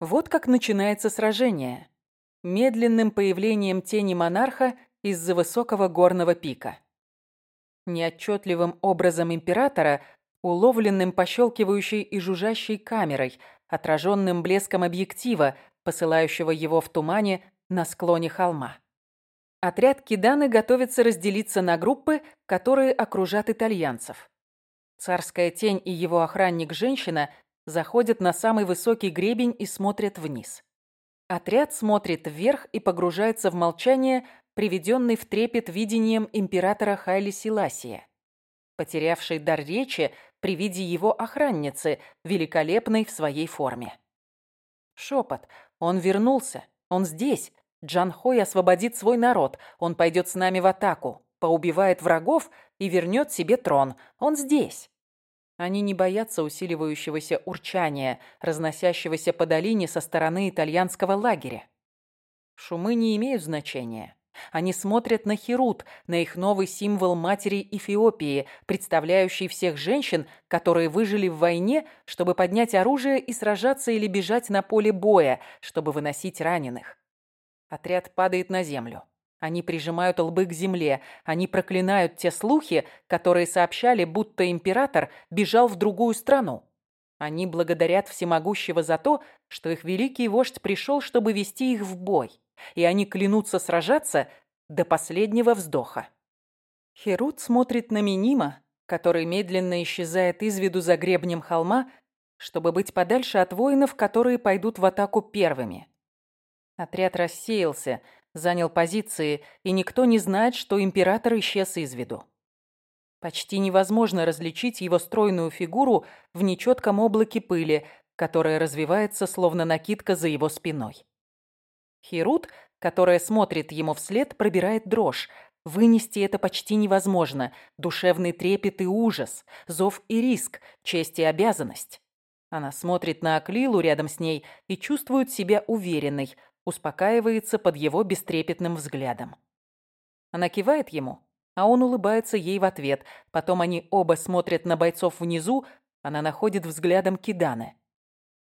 Вот как начинается сражение. Медленным появлением тени монарха из-за высокого горного пика. Неотчетливым образом императора, уловленным пощелкивающей и жужжащей камерой, отраженным блеском объектива, посылающего его в тумане на склоне холма. Отряд Киданы готовится разделиться на группы, которые окружат итальянцев. Царская тень и его охранник-женщина заходят на самый высокий гребень и смотрят вниз. Отряд смотрит вверх и погружается в молчание, приведенный в трепет видением императора Хайли Селасия, потерявший дар речи при виде его охранницы, великолепной в своей форме. Шепот. Он вернулся. Он здесь. Джан Хой освободит свой народ. Он пойдет с нами в атаку, поубивает врагов и вернет себе трон. Он здесь. Они не боятся усиливающегося урчания, разносящегося по долине со стороны итальянского лагеря. Шумы не имеют значения. Они смотрят на Херут, на их новый символ матери Эфиопии, представляющий всех женщин, которые выжили в войне, чтобы поднять оружие и сражаться или бежать на поле боя, чтобы выносить раненых. Отряд падает на землю. Они прижимают лбы к земле. Они проклинают те слухи, которые сообщали, будто император бежал в другую страну. Они благодарят всемогущего за то, что их великий вождь пришел, чтобы вести их в бой. И они клянутся сражаться до последнего вздоха. Херут смотрит на Минима, который медленно исчезает из виду за гребнем холма, чтобы быть подальше от воинов, которые пойдут в атаку первыми. Отряд рассеялся – занял позиции, и никто не знает, что император исчез из виду. Почти невозможно различить его стройную фигуру в нечетком облаке пыли, которая развивается, словно накидка за его спиной. Херут, которая смотрит ему вслед, пробирает дрожь. Вынести это почти невозможно. Душевный трепет и ужас, зов и риск, честь и обязанность. Она смотрит на Аклилу рядом с ней и чувствует себя уверенной – успокаивается под его бестрепетным взглядом. Она кивает ему, а он улыбается ей в ответ. Потом они оба смотрят на бойцов внизу, она находит взглядом Киданы.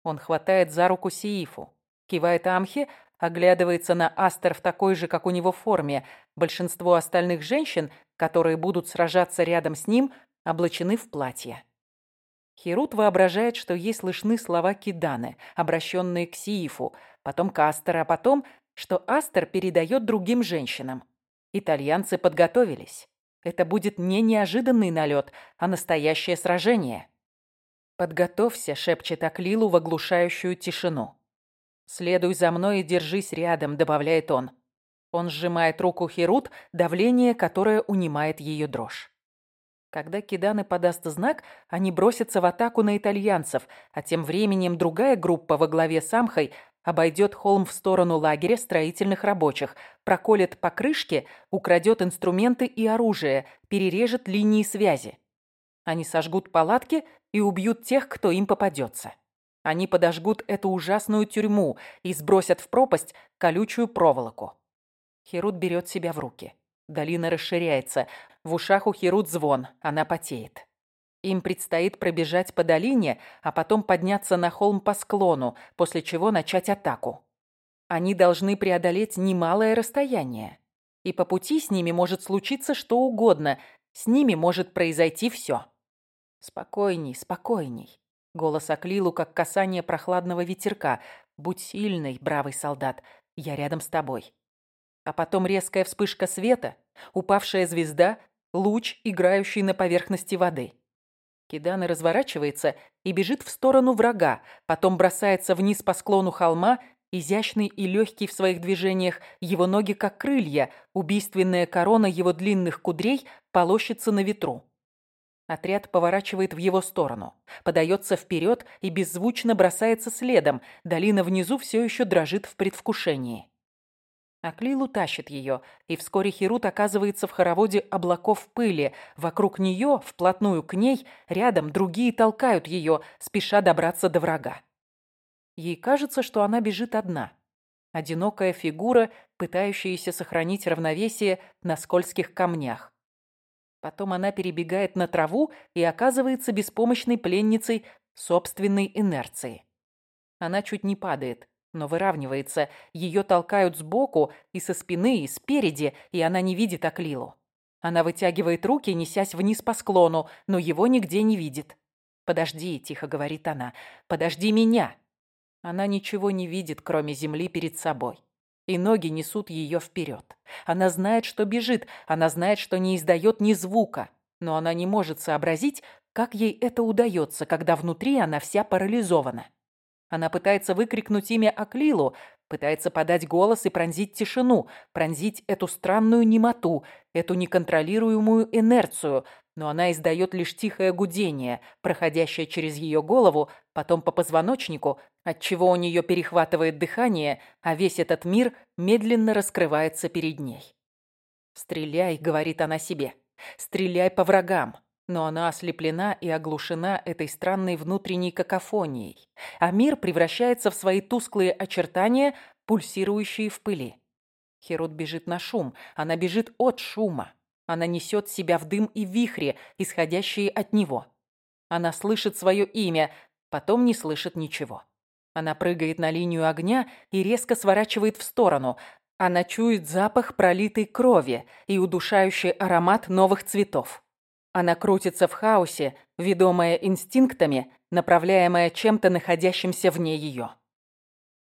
Он хватает за руку Сиифу, кивает Амхе, оглядывается на Астер в такой же, как у него, форме. Большинство остальных женщин, которые будут сражаться рядом с ним, облачены в платье. Херут воображает, что ей слышны слова Киданы, обращенные к Сиифу, потом к Астер, а потом, что Астер передает другим женщинам. Итальянцы подготовились. Это будет не неожиданный налет, а настоящее сражение. «Подготовься», — шепчет Аклилу в оглушающую тишину. «Следуй за мной и держись рядом», — добавляет он. Он сжимает руку Херут, давление, которое унимает ее дрожь. Когда Киданы подаст знак, они бросятся в атаку на итальянцев, а тем временем другая группа во главе с Амхой обойдет холм в сторону лагеря строительных рабочих, проколет покрышки, украдет инструменты и оружие, перережет линии связи. Они сожгут палатки и убьют тех, кто им попадется. Они подожгут эту ужасную тюрьму и сбросят в пропасть колючую проволоку. Херут берет себя в руки. Долина расширяется. В ушах у Херут звон. Она потеет. Им предстоит пробежать по долине, а потом подняться на холм по склону, после чего начать атаку. Они должны преодолеть немалое расстояние. И по пути с ними может случиться что угодно. С ними может произойти все. Спокойней, спокойней. Голос Аклилу, как касание прохладного ветерка. Будь сильный, бравый солдат. Я рядом с тобой а потом резкая вспышка света, упавшая звезда, луч, играющий на поверхности воды. Кидана разворачивается и бежит в сторону врага, потом бросается вниз по склону холма, изящный и легкий в своих движениях, его ноги как крылья, убийственная корона его длинных кудрей полощется на ветру. Отряд поворачивает в его сторону, подается вперед и беззвучно бросается следом, долина внизу все еще дрожит в предвкушении. Аклилу тащит ее, и вскоре Херут оказывается в хороводе облаков пыли. Вокруг нее, вплотную к ней, рядом другие толкают ее, спеша добраться до врага. Ей кажется, что она бежит одна. Одинокая фигура, пытающаяся сохранить равновесие на скользких камнях. Потом она перебегает на траву и оказывается беспомощной пленницей собственной инерции. Она чуть не падает, но выравнивается. Ее толкают сбоку и со спины, и спереди, и она не видит Аклилу. Она вытягивает руки, несясь вниз по склону, но его нигде не видит. «Подожди», — тихо говорит она, — «подожди меня». Она ничего не видит, кроме земли перед собой. И ноги несут ее вперед. Она знает, что бежит, она знает, что не издает ни звука. Но она не может сообразить, как ей это удается, когда внутри она вся парализована. Она пытается выкрикнуть имя Аклилу, пытается подать голос и пронзить тишину, пронзить эту странную немоту, эту неконтролируемую инерцию, но она издает лишь тихое гудение, проходящее через ее голову, потом по позвоночнику, отчего у нее перехватывает дыхание, а весь этот мир медленно раскрывается перед ней. «Стреляй», — говорит она себе, — «стреляй по врагам». Но она ослеплена и оглушена этой странной внутренней какофонией, а мир превращается в свои тусклые очертания, пульсирующие в пыли. Херут бежит на шум, она бежит от шума. Она несет себя в дым и вихре, исходящие от него. Она слышит свое имя, потом не слышит ничего. Она прыгает на линию огня и резко сворачивает в сторону. Она чует запах пролитой крови и удушающий аромат новых цветов. Она крутится в хаосе, ведомая инстинктами, направляемая чем-то находящимся вне ее.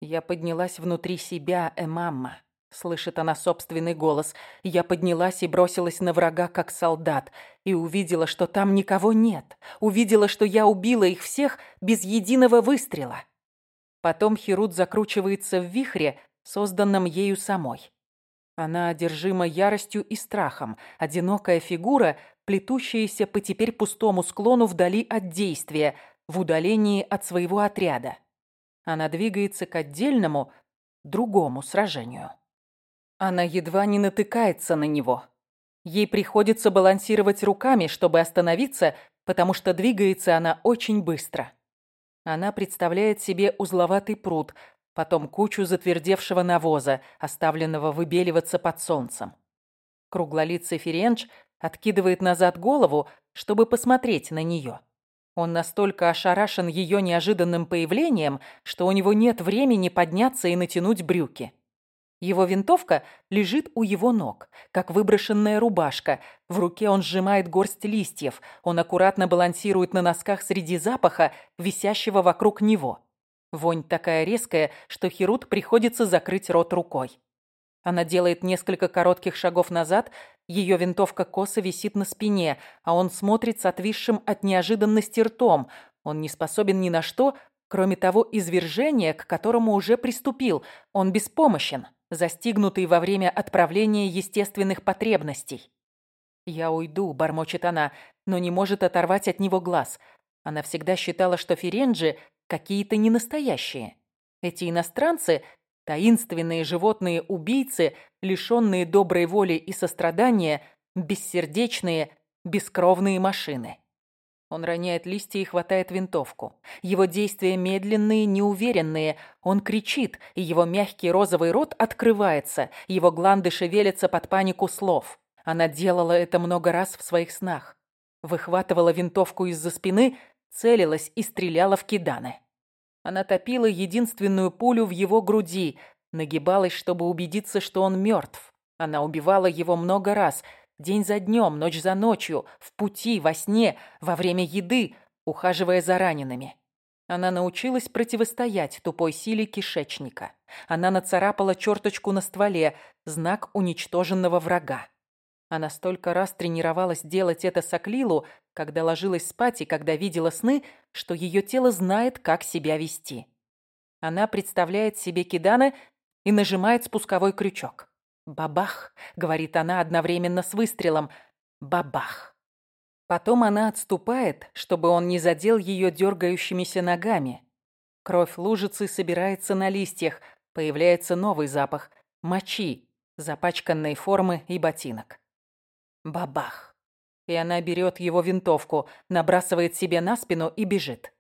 Я поднялась внутри себя, Эмамма. Слышит она собственный голос. Я поднялась и бросилась на врага, как солдат, и увидела, что там никого нет. Увидела, что я убила их всех без единого выстрела. Потом Херут закручивается в вихре, созданном ею самой. Она одержима яростью и страхом, одинокая фигура, плетущаяся по теперь пустому склону вдали от действия, в удалении от своего отряда. Она двигается к отдельному, другому сражению. Она едва не натыкается на него. Ей приходится балансировать руками, чтобы остановиться, потому что двигается она очень быстро. Она представляет себе узловатый пруд, потом кучу затвердевшего навоза, оставленного выбеливаться под солнцем. Круглолицый Ференч откидывает назад голову, чтобы посмотреть на нее. Он настолько ошарашен ее неожиданным появлением, что у него нет времени подняться и натянуть брюки. Его винтовка лежит у его ног, как выброшенная рубашка. В руке он сжимает горсть листьев. Он аккуратно балансирует на носках среди запаха, висящего вокруг него. Вонь такая резкая, что Херут приходится закрыть рот рукой. Она делает несколько коротких шагов назад, ее винтовка косо висит на спине, а он смотрит с отвисшим от неожиданности ртом. Он не способен ни на что, кроме того извержения, к которому уже приступил. Он беспомощен застигнутый во время отправления естественных потребностей. «Я уйду», — бормочет она, но не может оторвать от него глаз. Она всегда считала, что Ференджи какие-то ненастоящие. Эти иностранцы — таинственные животные-убийцы, лишенные доброй воли и сострадания, бессердечные, бескровные машины. Он роняет листья и хватает винтовку. Его действия медленные, неуверенные. Он кричит, и его мягкий розовый рот открывается. Его гланды шевелятся под панику слов. Она делала это много раз в своих снах. Выхватывала винтовку из-за спины, целилась и стреляла в киданы. Она топила единственную пулю в его груди, нагибалась, чтобы убедиться, что он мертв. Она убивала его много раз – День за днем, ночь за ночью, в пути, во сне, во время еды, ухаживая за ранеными. Она научилась противостоять тупой силе кишечника. Она нацарапала черточку на стволе, знак уничтоженного врага. Она столько раз тренировалась делать это с Аклилу, когда ложилась спать и когда видела сны, что ее тело знает, как себя вести. Она представляет себе Кидана и нажимает спусковой крючок. «Бабах!» — говорит она одновременно с выстрелом. «Бабах!» Потом она отступает, чтобы он не задел ее дергающимися ногами. Кровь лужицы собирается на листьях, появляется новый запах – мочи, запачканной формы и ботинок. Бабах! И она берет его винтовку, набрасывает себе на спину и бежит.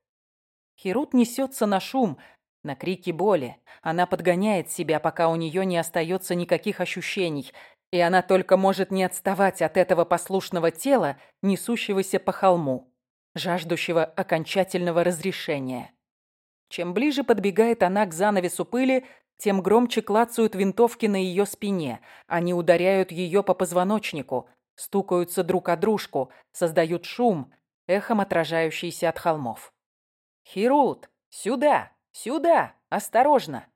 Херут несется на шум, на крики боли. Она подгоняет себя, пока у нее не остается никаких ощущений, и она только может не отставать от этого послушного тела, несущегося по холму, жаждущего окончательного разрешения. Чем ближе подбегает она к занавесу пыли, тем громче клацают винтовки на ее спине. Они ударяют ее по позвоночнику, стукаются друг о дружку, создают шум, эхом отражающийся от холмов. «Хирут! Сюда! Сюда! Осторожно!»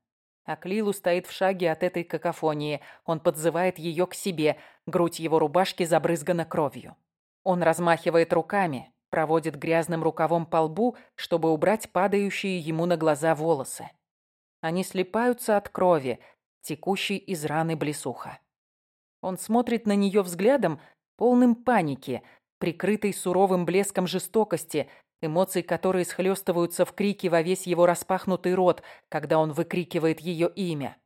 Аклилу стоит в шаге от этой какофонии. Он подзывает ее к себе. Грудь его рубашки забрызгана кровью. Он размахивает руками, проводит грязным рукавом по лбу, чтобы убрать падающие ему на глаза волосы. Они слипаются от крови, текущей из раны блесуха. Он смотрит на нее взглядом, полным паники, прикрытой суровым блеском жестокости, эмоции которые схлестываются в крике во весь его распахнутый рот, когда он выкрикивает ее имя.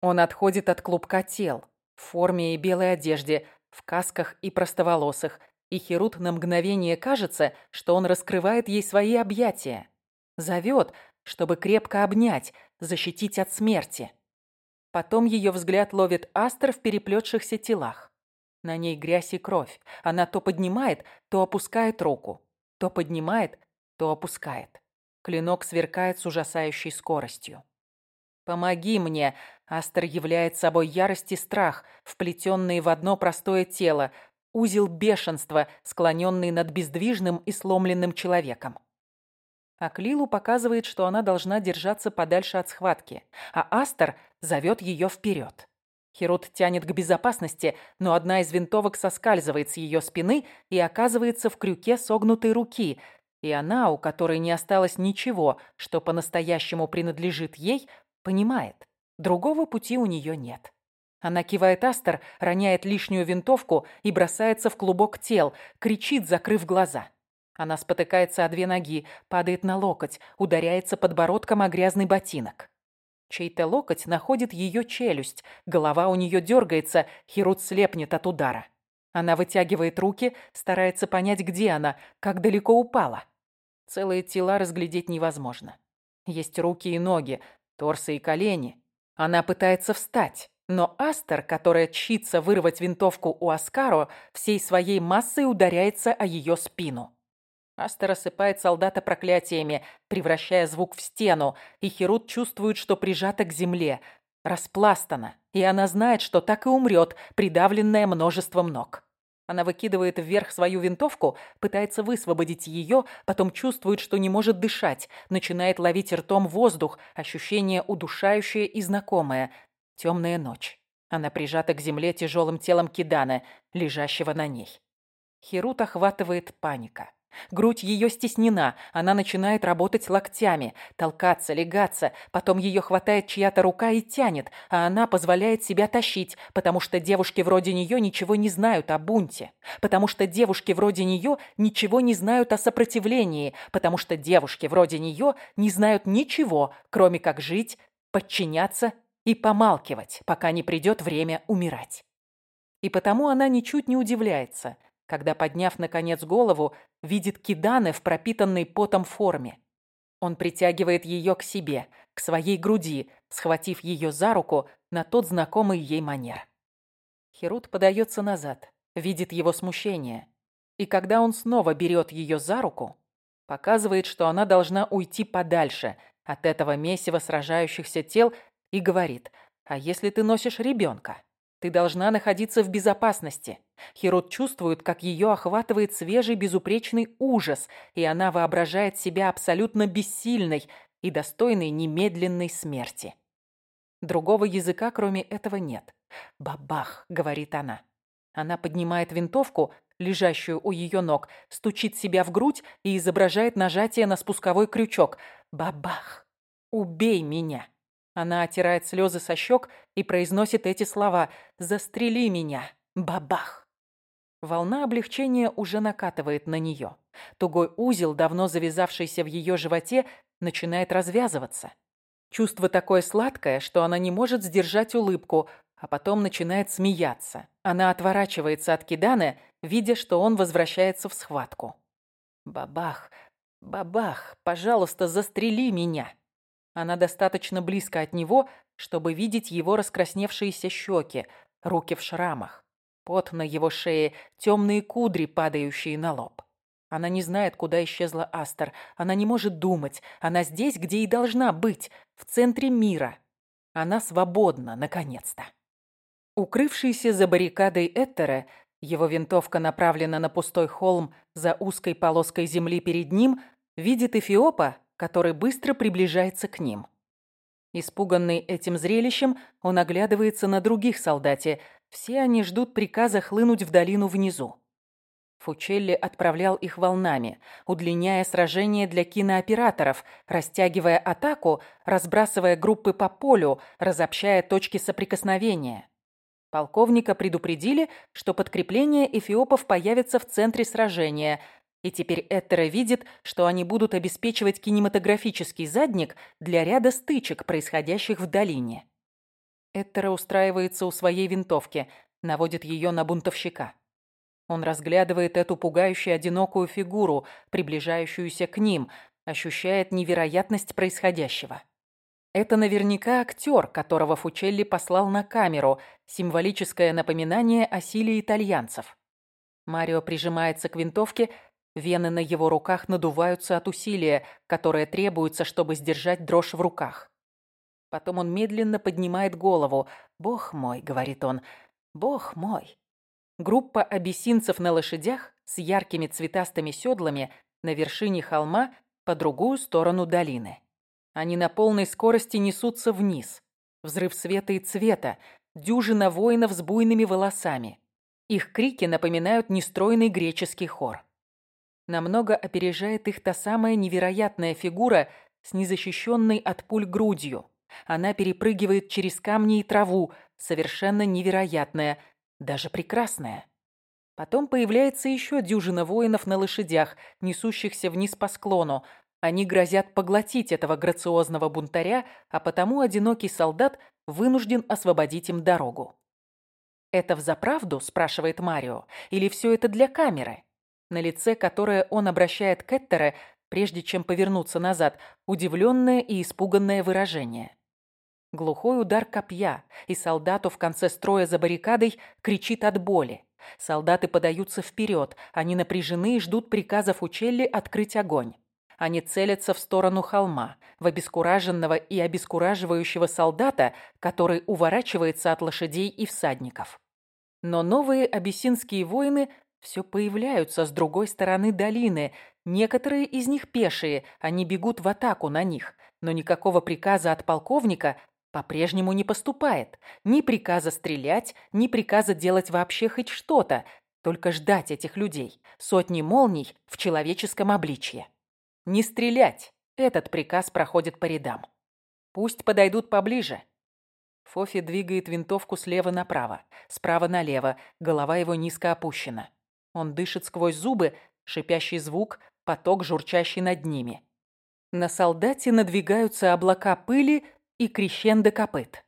Он отходит от клубка тел, в форме и белой одежде, в касках и простоволосых, и Херут на мгновение кажется, что он раскрывает ей свои объятия. Зовет, чтобы крепко обнять, защитить от смерти. Потом ее взгляд ловит Астер в переплетшихся телах. На ней грязь и кровь. Она то поднимает, то опускает руку. То поднимает, то опускает. Клинок сверкает с ужасающей скоростью. «Помоги мне!» Астер являет собой ярость и страх, вплетенные в одно простое тело, узел бешенства, склоненный над бездвижным и сломленным человеком. Аклилу показывает, что она должна держаться подальше от схватки, а Астер зовет ее вперед. Херут тянет к безопасности, но одна из винтовок соскальзывает с ее спины и оказывается в крюке согнутой руки, и она, у которой не осталось ничего, что по-настоящему принадлежит ей, понимает, другого пути у нее нет. Она кивает Астер, роняет лишнюю винтовку и бросается в клубок тел, кричит, закрыв глаза. Она спотыкается о две ноги, падает на локоть, ударяется подбородком о грязный ботинок. Чей-то локоть находит ее челюсть, голова у нее дергается, Херут слепнет от удара. Она вытягивает руки, старается понять, где она, как далеко упала. Целые тела разглядеть невозможно. Есть руки и ноги, торсы и колени. Она пытается встать, но Астер, которая чится вырвать винтовку у Аскаро, всей своей массой ударяется о ее спину. Астер осыпает солдата проклятиями, превращая звук в стену, и Херут чувствует, что прижата к земле, распластана, и она знает, что так и умрет, придавленная множеством ног. Она выкидывает вверх свою винтовку, пытается высвободить ее, потом чувствует, что не может дышать, начинает ловить ртом воздух, ощущение удушающее и знакомое. Темная ночь. Она прижата к земле тяжелым телом Кидана, лежащего на ней. Херут охватывает паника. Грудь ее стеснена, она начинает работать локтями, толкаться, легаться, потом ее хватает чья-то рука и тянет, а она позволяет себя тащить, потому что девушки вроде нее ничего не знают о бунте, потому что девушки вроде нее ничего не знают о сопротивлении, потому что девушки вроде нее не знают ничего, кроме как жить, подчиняться и помалкивать, пока не придет время умирать. И потому она ничуть не удивляется, когда, подняв, наконец, голову, видит Киданы в пропитанной потом форме. Он притягивает ее к себе, к своей груди, схватив ее за руку на тот знакомый ей манер. Херут подается назад, видит его смущение. И когда он снова берет ее за руку, показывает, что она должна уйти подальше от этого месива сражающихся тел и говорит, «А если ты носишь ребенка?» Ты должна находиться в безопасности. Херод чувствует, как ее охватывает свежий безупречный ужас, и она воображает себя абсолютно бессильной и достойной немедленной смерти. Другого языка, кроме этого, нет. «Бабах!» — говорит она. Она поднимает винтовку, лежащую у ее ног, стучит себя в грудь и изображает нажатие на спусковой крючок. «Бабах! Убей меня!» Она оттирает слезы со щек и произносит эти слова «Застрели меня! Бабах!». Волна облегчения уже накатывает на нее. Тугой узел, давно завязавшийся в ее животе, начинает развязываться. Чувство такое сладкое, что она не может сдержать улыбку, а потом начинает смеяться. Она отворачивается от Кидана, видя, что он возвращается в схватку. «Бабах! Бабах! Пожалуйста, застрели меня!» Она достаточно близко от него, чтобы видеть его раскрасневшиеся щеки, руки в шрамах, пот на его шее, темные кудри, падающие на лоб. Она не знает, куда исчезла Астер. Она не может думать. Она здесь, где и должна быть, в центре мира. Она свободна, наконец-то. Укрывшийся за баррикадой Эттера, его винтовка направлена на пустой холм за узкой полоской земли перед ним, видит Эфиопа, который быстро приближается к ним. Испуганный этим зрелищем, он оглядывается на других солдате. Все они ждут приказа хлынуть в долину внизу. Фучелли отправлял их волнами, удлиняя сражение для кинооператоров, растягивая атаку, разбрасывая группы по полю, разобщая точки соприкосновения. Полковника предупредили, что подкрепление эфиопов появится в центре сражения, и теперь Эттера видит, что они будут обеспечивать кинематографический задник для ряда стычек, происходящих в долине. Эттера устраивается у своей винтовки, наводит ее на бунтовщика. Он разглядывает эту пугающую одинокую фигуру, приближающуюся к ним, ощущает невероятность происходящего. Это наверняка актер, которого Фучелли послал на камеру, символическое напоминание о силе итальянцев. Марио прижимается к винтовке, вены на его руках надуваются от усилия, которое требуется, чтобы сдержать дрожь в руках. Потом он медленно поднимает голову. «Бог мой», — говорит он, — «Бог мой». Группа абиссинцев на лошадях с яркими цветастыми седлами на вершине холма по другую сторону долины. Они на полной скорости несутся вниз. Взрыв света и цвета, дюжина воинов с буйными волосами. Их крики напоминают нестройный греческий хор. Намного опережает их та самая невероятная фигура с незащищенной от пуль грудью. Она перепрыгивает через камни и траву, совершенно невероятная – даже прекрасная. Потом появляется еще дюжина воинов на лошадях, несущихся вниз по склону. Они грозят поглотить этого грациозного бунтаря, а потому одинокий солдат вынужден освободить им дорогу. «Это взаправду?» – спрашивает Марио. «Или все это для камеры?» На лице, которое он обращает к Эттере, прежде чем повернуться назад, удивленное и испуганное выражение. Глухой удар копья, и солдату в конце строя за баррикадой кричит от боли. Солдаты подаются вперед, они напряжены и ждут приказов Учелли открыть огонь. Они целятся в сторону холма, в обескураженного и обескураживающего солдата, который уворачивается от лошадей и всадников. Но новые абиссинские воины все появляются с другой стороны долины. Некоторые из них пешие, они бегут в атаку на них, но никакого приказа от полковника по-прежнему не поступает. Ни приказа стрелять, ни приказа делать вообще хоть что-то. Только ждать этих людей. Сотни молний в человеческом обличье. Не стрелять. Этот приказ проходит по рядам. Пусть подойдут поближе. Фофи двигает винтовку слева направо, справа налево, голова его низко опущена. Он дышит сквозь зубы, шипящий звук, поток, журчащий над ними. На солдате надвигаются облака пыли, и крещендо копыт.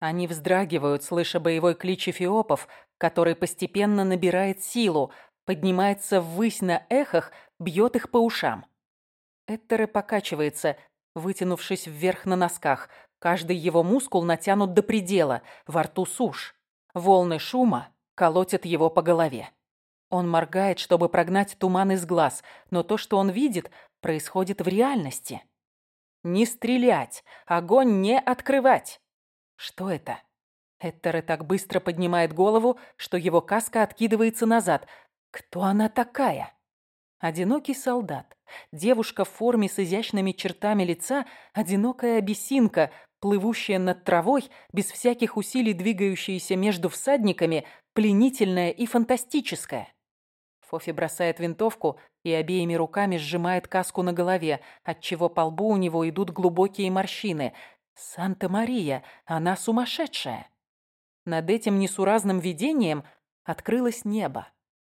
Они вздрагивают, слыша боевой клич эфиопов, который постепенно набирает силу, поднимается ввысь на эхах, бьет их по ушам. Эттере покачивается, вытянувшись вверх на носках. Каждый его мускул натянут до предела, во рту сушь. Волны шума колотят его по голове. Он моргает, чтобы прогнать туман из глаз, но то, что он видит, происходит в реальности. Не стрелять! Огонь не открывать! Что это? Эттере так быстро поднимает голову, что его каска откидывается назад. Кто она такая? Одинокий солдат. Девушка в форме с изящными чертами лица, одинокая обесинка, плывущая над травой, без всяких усилий двигающаяся между всадниками, пленительная и фантастическая. Фофи бросает винтовку и обеими руками сжимает каску на голове, отчего по лбу у него идут глубокие морщины. Санта-Мария, она сумасшедшая. Над этим несуразным видением открылось небо,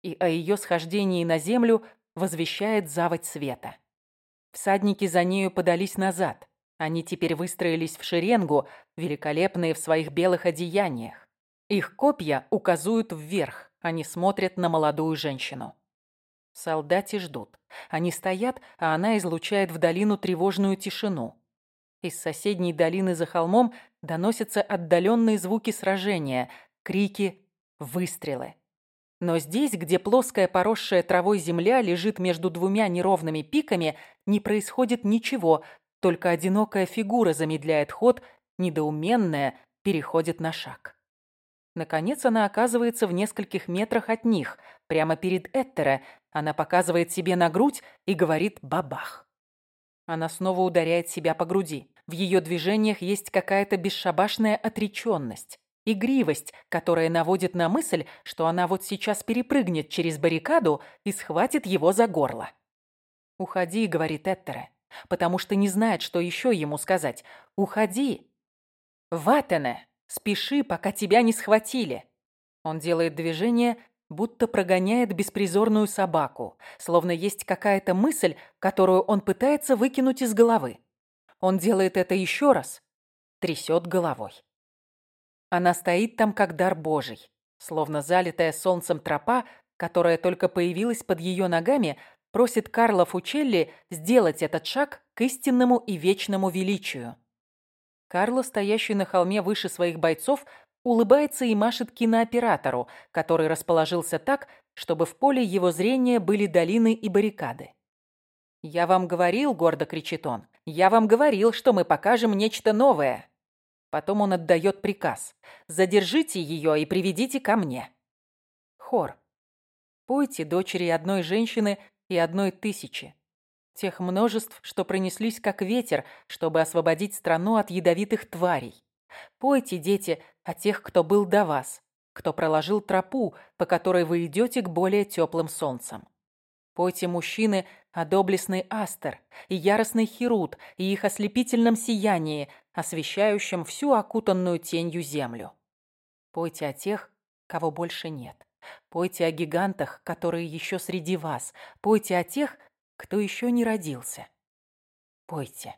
и о ее схождении на землю возвещает заводь света. Всадники за нею подались назад. Они теперь выстроились в шеренгу, великолепные в своих белых одеяниях. Их копья указуют вверх, они смотрят на молодую женщину. Солдаты ждут. Они стоят, а она излучает в долину тревожную тишину. Из соседней долины за холмом доносятся отдаленные звуки сражения, крики, выстрелы. Но здесь, где плоская поросшая травой земля лежит между двумя неровными пиками, не происходит ничего, только одинокая фигура замедляет ход, недоуменная переходит на шаг. Наконец она оказывается в нескольких метрах от них, прямо перед Эттера. Она показывает себе на грудь и говорит «бабах». Она снова ударяет себя по груди. В ее движениях есть какая-то бесшабашная отреченность, игривость, которая наводит на мысль, что она вот сейчас перепрыгнет через баррикаду и схватит его за горло. «Уходи», — говорит Эттере, потому что не знает, что еще ему сказать. «Уходи». «Ватене, спеши, пока тебя не схватили». Он делает движение, будто прогоняет беспризорную собаку, словно есть какая-то мысль, которую он пытается выкинуть из головы. Он делает это еще раз, трясет головой. Она стоит там, как дар божий, словно залитая солнцем тропа, которая только появилась под ее ногами, просит Карла Фучелли сделать этот шаг к истинному и вечному величию. Карло, стоящий на холме выше своих бойцов, улыбается и машет кинооператору, который расположился так, чтобы в поле его зрения были долины и баррикады. «Я вам говорил», — гордо кричит он, — «я вам говорил, что мы покажем нечто новое». Потом он отдает приказ. «Задержите ее и приведите ко мне». Хор. Пойте дочери одной женщины и одной тысячи. Тех множеств, что пронеслись как ветер, чтобы освободить страну от ядовитых тварей. Пойте, дети, о тех, кто был до вас, кто проложил тропу, по которой вы идете к более теплым солнцам. Пойте, мужчины, о доблестный Астер и яростный Херут и их ослепительном сиянии, освещающем всю окутанную тенью землю. Пойте о тех, кого больше нет. Пойте о гигантах, которые еще среди вас. Пойте о тех, кто еще не родился. Пойте.